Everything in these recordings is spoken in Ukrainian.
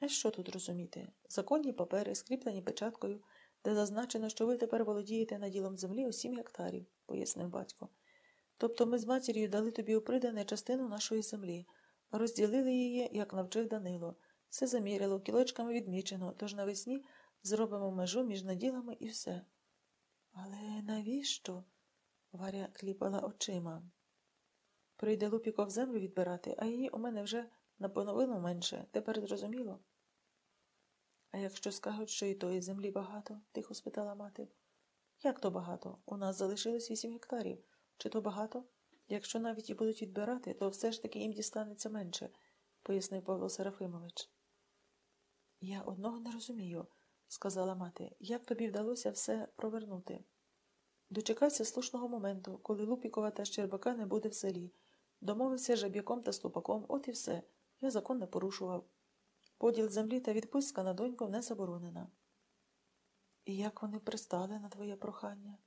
А що тут розуміти? Законні папери, скріплені печаткою, де зазначено, що ви тепер володієте наділом землі у сім гектарів, пояснив батько. Тобто ми з матір'ю дали тобі у придане частину нашої землі, розділили її, як навчив Данило. Все заміряло, кілочками відмічено, тож навесні зробимо межу між наділами і все. Але навіщо? Варя кліпала очима. Прийде Лупіков землю відбирати, а її у мене вже наполовину менше. Тепер зрозуміло? А якщо скажуть, що і тої землі багато? тихо спитала мати. Як то багато? У нас залишилось вісім гектарів. Чи то багато? Якщо навіть і будуть відбирати, то все ж таки їм дістанеться менше, пояснив Павло Серафимович. Я одного не розумію, сказала мати, як тобі вдалося все провернути. Дочекався слушного моменту, коли Лупікова та Щербака не буде в селі. Домовився жаб'яком та ступаком, от і все. Я закон не порушував. Поділ землі та відпустка на доньку не заборонена. І як вони пристали на твоє прохання?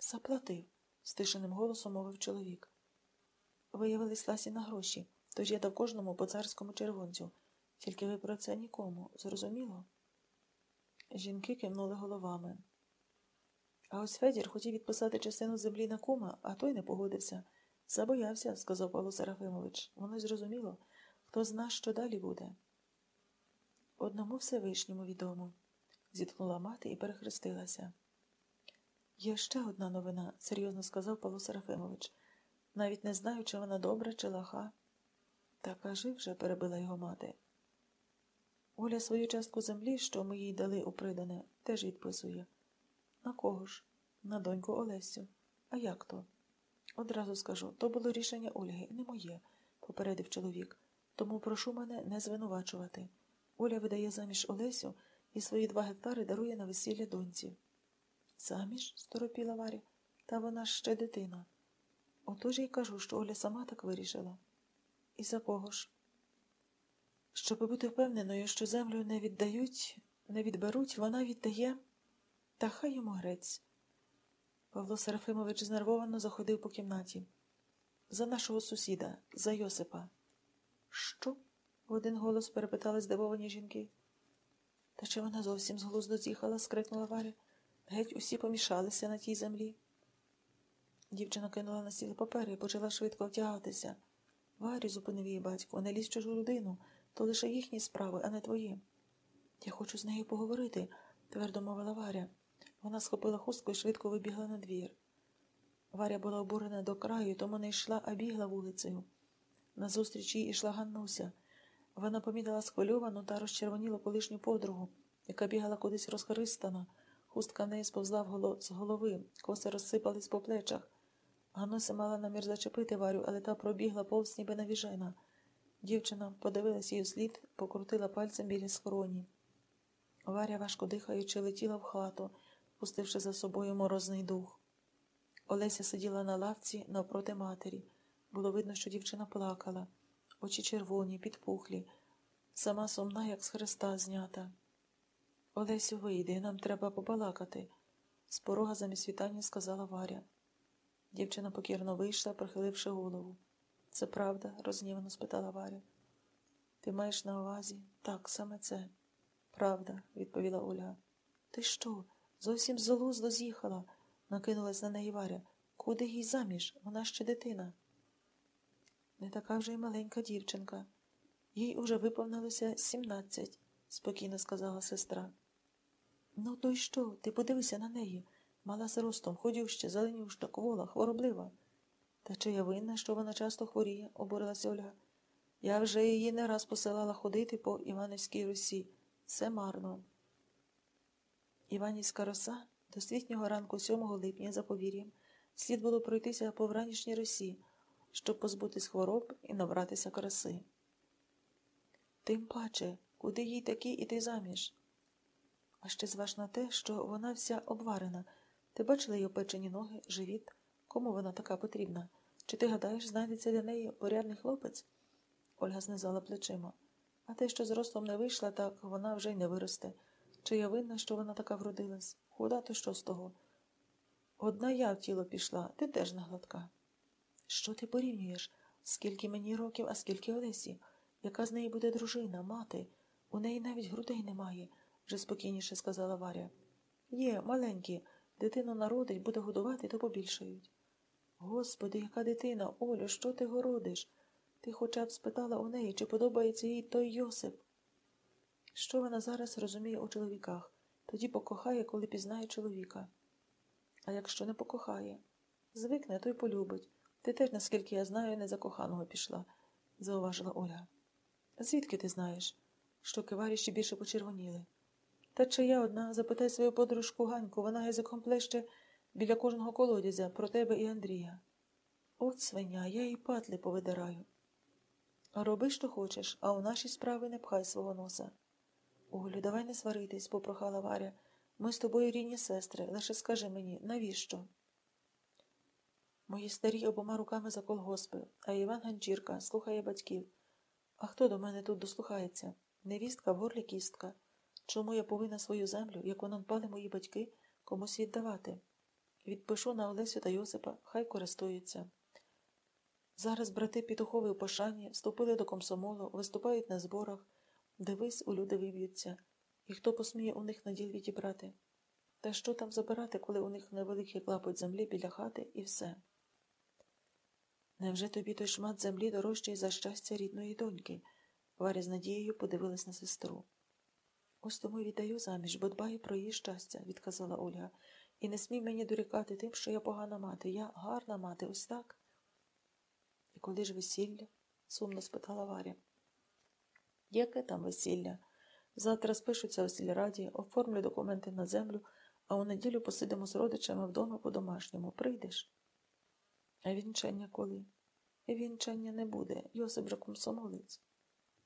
Заплатив, стишеним голосом мовив чоловік. Виявились ласі на гроші, тож я дав кожному по царському червонцю. Тільки ви про це нікому, зрозуміло? Жінки кивнули головами. А ось Федір хотів відписати частину землі на кума, а той не погодився. Забоявся, сказав Павло Серафимович. Воно зрозуміло, хто зна, що далі буде. Одному Всевишньому відомо, зітхнула мати і перехрестилася. Є ще одна новина, серйозно сказав Павло Серафимович. Навіть не знаю, чи вона добра, чи лаха. Та кажи вже, перебила його мати. Оля свою частку землі, що ми їй дали у придане, теж відписує. На кого ж? На доньку Олесю. А як то? Одразу скажу, то було рішення Ольги, не моє, попередив чоловік. Тому прошу мене не звинувачувати. Оля видає заміж Олесю і свої два гектари дарує на весілля доньці. Заміж? сторопіла Варя, та вона ще дитина. Отож я й кажу, що Оля сама так вирішила. І за кого ж? Щоб бути впевненою, що землю не віддають, не відберуть, вона віддає, та хай йому грець. Павло Серафимович знервовано заходив по кімнаті. За нашого сусіда, за Йосипа. Що? в один голос перепитали здивовані жінки. Та чи вона зовсім з глузду з'їхала? скрикнула Варя. Геть усі помішалися на тій землі. Дівчина кинула на стіл папери і почала швидко втягатися. Варю, зупинив її батько, не лізь чужу людину, то лише їхні справи, а не твої. Я хочу з нею поговорити, твердо мовила Варя. Вона схопила хустку і швидко вибігла на двір. Варя була обурена до краю, тому не йшла, а бігла вулицею. Назустріч їй ішла Ганнуся. Вона помітила схвильовану та розчервонілу колишню подругу, яка бігала кудись розхористана. Хустка неї сповзла з голови, коси розсипались по плечах. Гануся мала намір зачепити Варю, але та пробігла повз ніби навіжена. Дівчина подивилась її слід, покрутила пальцем біля скроні. Варя, важко дихаючи, летіла в хату, пустивши за собою морозний дух. Олеся сиділа на лавці навпроти матері. Було видно, що дівчина плакала, очі червоні, підпухлі, сама сумна, як з хреста знята. Олесю, вийди, нам треба побалакати, з порога замість вітання сказала Варя. Дівчина покірно вийшла, прихиливши голову. Це правда? рознівано спитала Варя. Ти маєш на увазі? Так, саме це. Правда, відповіла Ольга. Ти що? Зовсім з глузду з'їхала, накинулась на неї Варя. Куди їй заміж? Вона ще дитина. Не така вже й маленька дівчинка. Їй уже виповнилося сімнадцять, спокійно сказала сестра. Ну, то й що? Ти подивися на неї. Мала з ростом, ходюща, зеленюща, квола, хвороблива. Та чи я винна, що вона часто хворіє, обурилася Ольга. Я вже її не раз посилала ходити по Іванівській Русі. Все марно. Іванівська роса до світнього ранку 7 липня за повір'ям слід було пройтися по вранішній росі, щоб позбутись хвороб і набратися краси. Тим паче, куди їй такі іти заміж? А ще зваж на те, що вона вся обварена. Ти бачила її опечені ноги, живіт? Кому вона така потрібна? Чи ти гадаєш, знайдеться для неї порядний хлопець? Ольга знизала плечима. А те, що з ростом не вийшла, так вона вже й не виросте. Чи я винна, що вона така вродилась? Худа то що з того? Одна я в тіло пішла, ти теж не гладка. Що ти порівнюєш? Скільки мені років, а скільки Олесі? Яка з неї буде дружина, мати? У неї навіть грудей немає, вже спокійніше сказала Варя. Є, маленькі, дитину народить, буде годувати, то побільшають. Господи, яка дитина, Олю, що ти городиш? Ти хоча б спитала у неї, чи подобається їй той Йосип. Що вона зараз розуміє у чоловіках? Тоді покохає, коли пізнає чоловіка. А якщо не покохає, звикне, то й полюбить. Ти теж, наскільки я знаю, не за коханого пішла, зауважила Ольга. Звідки ти знаєш? що киварі ще більше почервоніли. Та чи я одна, запитай свою подружку Ганьку, вона язиком плеще біля кожного колодязя про тебе і Андрія. От свиня, я їй патли повидираю. Роби, що хочеш, а у наші справи не пхай свого носа. Олю, давай не сваритись, попрохала Варя. Ми з тобою рідні сестри, лише скажи мені, навіщо? Мої старі обома руками за колгоспи, а Іван Ганчірка слухає батьків. А хто до мене тут дослухається? Невістка в горлі кістка. Чому я повинна свою землю, яку надбали мої батьки, комусь віддавати? Відпишу на Олесю та Йосипа, хай користуються. Зараз брати Петухови у пошані вступили до комсомолу, виступають на зборах, дивись, у люди виб'ються, і хто посміє у них наділ відібрати. Та що там забирати, коли у них невеликий клапоть землі біля хати і все? Невже тобі той шмат землі дорожчий за щастя рідної доньки? Варя з надією подивилась на сестру. Ось тому й віддаю заміж, бо дбаю про її щастя, відказала Ольга. І не смій мені дорікати тим, що я погана мати. Я гарна мати, ось так. І коли ж весілля? сумно спитала Варя. Яке там весілля? Завтра спишуться у сільраді, оформлю документи на землю, а у неділю посидимо з родичами вдома по-домашньому. Прийдеш? Вінчання коли? Вінчання не буде. Йосип же комсомолець.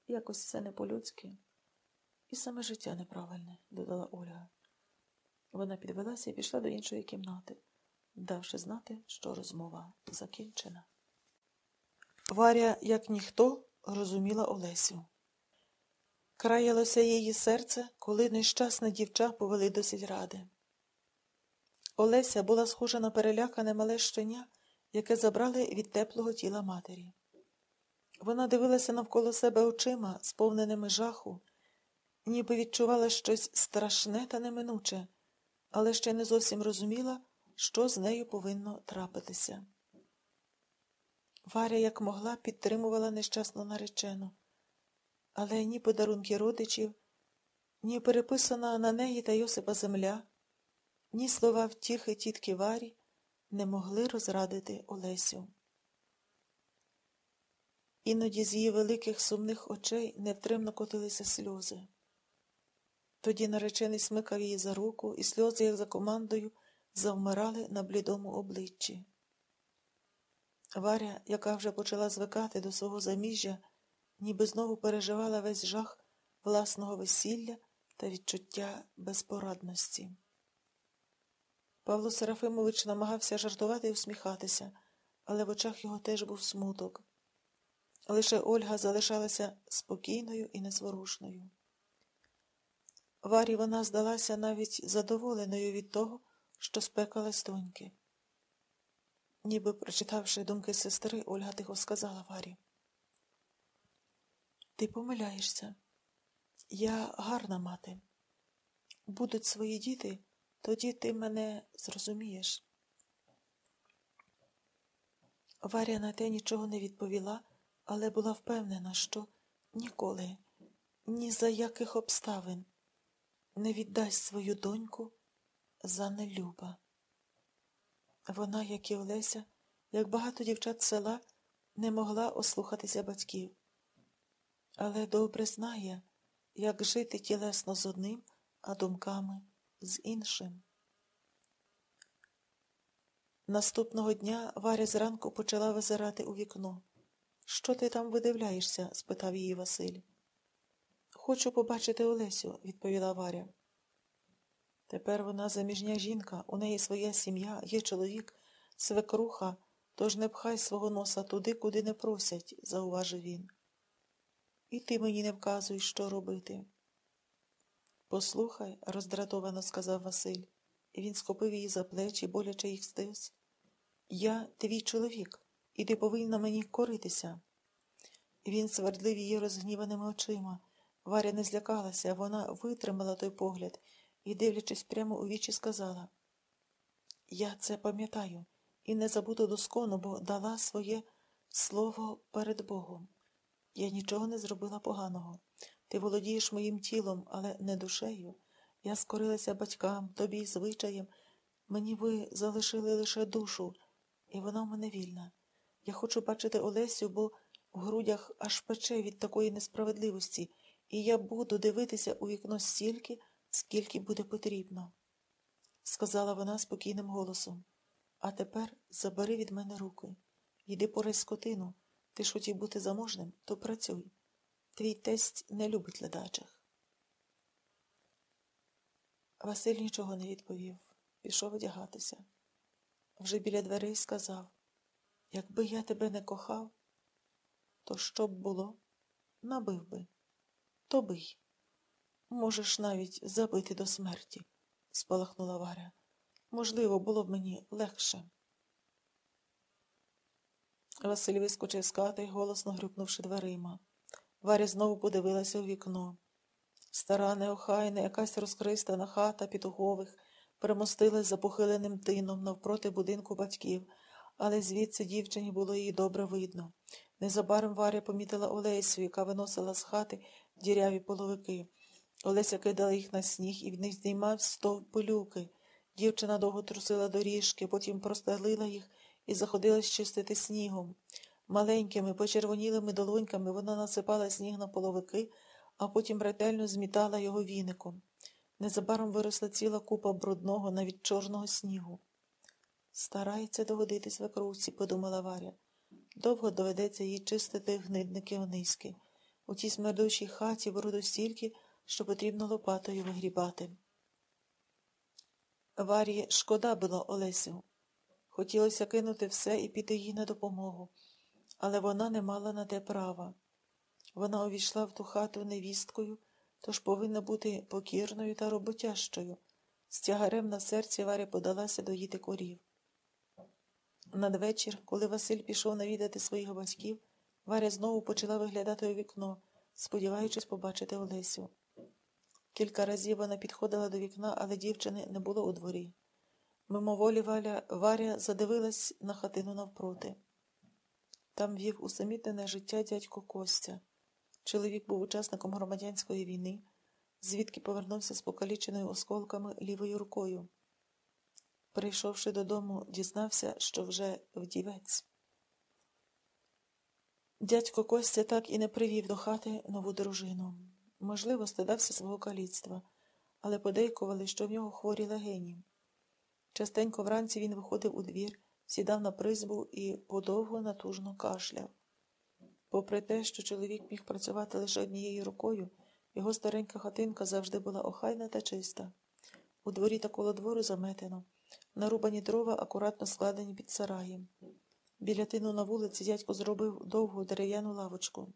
Якось все не по-людськи. І саме життя неправильне, додала Ольга. Вона підвелася і пішла до іншої кімнати, давши знати, що розмова закінчена. Варя, як ніхто, розуміла Олесю. Краялося її серце, коли нещасне дівча повели до сільради. Олеся була схожа на перелякане мале щеня, яке забрали від теплого тіла матері. Вона дивилася навколо себе очима, сповненими жаху, ніби відчувала щось страшне та неминуче, але ще не зовсім розуміла, що з нею повинно трапитися. Варя, як могла, підтримувала нещасну наречену, але ні подарунки родичів, ні переписана на неї та Йосипа земля, ні слова втіхи тітки Варі не могли розрадити Олесю. Іноді з її великих сумних очей невтримно котилися сльози. Тоді наречений смикав її за руку, і сльози, як за командою, завмирали на блідому обличчі. Варя, яка вже почала звикати до свого заміжжя, ніби знову переживала весь жах власного весілля та відчуття безпорадності. Павло Серафимович намагався жартувати і усміхатися, але в очах його теж був смуток. Лише Ольга залишалася спокійною і незворушною. Варі вона здалася навіть задоволеною від того, що спекалась доньки. Ніби прочитавши думки сестри, Ольга тихо сказала Варі. Ти помиляєшся. Я гарна мати. Будуть свої діти, тоді ти мене зрозумієш. Варя на те нічого не відповіла, але була впевнена, що ніколи, ні за яких обставин не віддасть свою доньку за нелюба. Вона, як і Олеся, як багато дівчат села, не могла ослухатися батьків, але добре знає, як жити тілесно з одним, а думками з іншим. Наступного дня Варя зранку почала визирати у вікно. Що ти там видивляєшся? спитав її Василь. Хочу побачити Олесю, відповіла Варя. Тепер вона заміжня жінка, у неї своя сім'я, є чоловік, свекруха, тож не пхай свого носа туди, куди не просять, зауважив він. І ти мені не вказуй, що робити. Послухай, роздратовано сказав Василь, він схопив її за плечі, боляче їх стис. Я твій чоловік, і ти повинна мені коритися. Він свердлив її розгніваними очима. Варя не злякалася, вона витримала той погляд і, дивлячись прямо у вічі, сказала Я це пам'ятаю і не забуду доскону, бо дала своє слово перед Богом. Я нічого не зробила поганого. Ти володієш моїм тілом, але не душею. Я скорилася батькам, тобі й звичаєм. Мені ви залишили лише душу, і вона в мене вільна. Я хочу бачити Олесю, бо в грудях аж пече від такої несправедливості, і я буду дивитися у вікно стільки, скільки буде потрібно, сказала вона спокійним голосом. А тепер забери від мене руки. Йди порай скотину. Ти ж хотів бути заможним, то працюй. Твій тесть не любить ледачих. Василь нічого не відповів, пішов одягатися. Вже біля дверей сказав Якби я тебе не кохав, то що б було? Набив би. То бий. Можеш навіть забити до смерті, спалахнула Варя. Можливо, було б мені легше. Василь вискочив з хати, голосно грюкнувши дверима. Варя знову подивилася у вікно. Стара, неохайна, якась розхристана хата Пітугових примостилась за похиленим тином навпроти будинку батьків, але звідси дівчині було її добре видно. Незабаром Варя помітила Олесю, яка виносила з хати діряві половики. Олеся кидала їх на сніг і в них здіймав стовп пилюки. Дівчина довго трусила доріжки, потім простелила їх і заходилась чистити снігом. Маленькими, почервонілими долоньками вона насипала сніг на половики, а потім ретельно змітала його віником. Незабаром виросла ціла купа брудного, навіть чорного снігу. Старається догодити свекрусі, подумала Варя. Довго доведеться їй чистити гнидники ониськи. У тій смердучій хаті бруду стільки, що потрібно лопатою вигрібати. Варі шкода було Олесю. Хотілося кинути все і піти їй на допомогу, але вона не мала на те права. Вона увійшла в ту хату невісткою, тож повинна бути покірною та роботящою. З тягарем на серці Варя подалася доїти корів. Надвечір, коли Василь пішов навідати своїх батьків, Варя знову почала виглядати у вікно, сподіваючись побачити Олесю. Кілька разів вона підходила до вікна, але дівчини не було у дворі. Мимоволі Валя Варя задивилась на хатину навпроти. Там вів усамітнене життя дядько Костя. Чоловік був учасником громадянської війни, звідки повернувся з покаліченою осколками лівою рукою. Прийшовши додому, дізнався, що вже вдівець. Дядько Костя так і не привів до хати нову дружину. Можливо, стидався свого каліцтва, але подейкували, що в нього хворі легені. Частенько вранці він виходив у двір, сідав на призбу і подовго натужно кашляв. Попри те, що чоловік міг працювати лише однією рукою, його старенька хатинка завжди була охайна та чиста. У дворі та коло двору заметено, нарубані дрова акуратно складені під сараєм. Біля тину на вулиці дядько зробив довгу дерев'яну лавочку.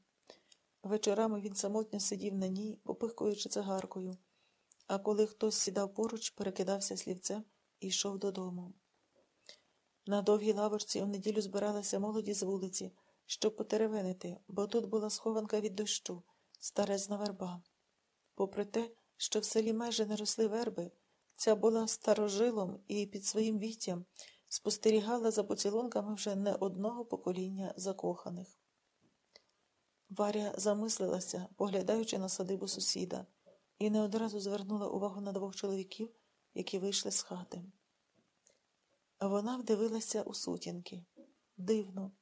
Вечорами він самотньо сидів на ній, попихкуючи цигаркою, а коли хтось сідав поруч, перекидався слівцем і йшов додому. На довгій лавочці у неділю збиралися молоді з вулиці, щоб потеревенити, бо тут була схованка від дощу, старезна верба. Попри те, що в селі майже не росли верби, ця була старожилом і під своїм віттям спостерігала за поцілунками вже не одного покоління закоханих. Варя замислилася, поглядаючи на садибу сусіда, і не одразу звернула увагу на двох чоловіків, які вийшли з хати. Вона вдивилася у сутінки. Дивно.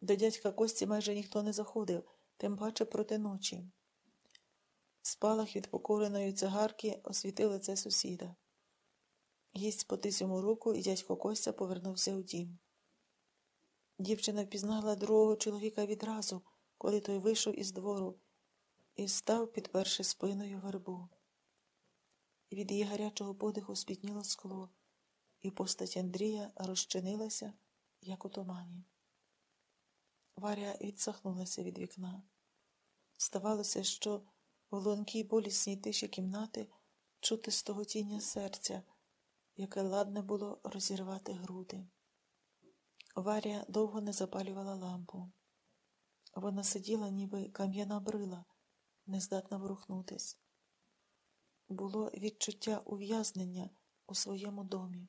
До дядька Кості майже ніхто не заходив, тим паче проти ночі. Спалах від покореної цигарки освітив лице сусіда. Гість потис йому руку, і дядько Костя повернувся у дім. Дівчина впізнала другого чоловіка відразу, коли той вийшов із двору і став, підперши спиною вербу. Від її гарячого подиху спітніло скло, і постать Андрія розчинилася, як у тумані. Варя відсахнулася від вікна. Здавалося, що в лункій болісній тиші кімнати чути стоготіння серця, яке ладне було розірвати груди. Варя довго не запалювала лампу. Вона сиділа, ніби кам'яна брила, не здатна ворухнутись. Було відчуття ув'язнення у своєму домі.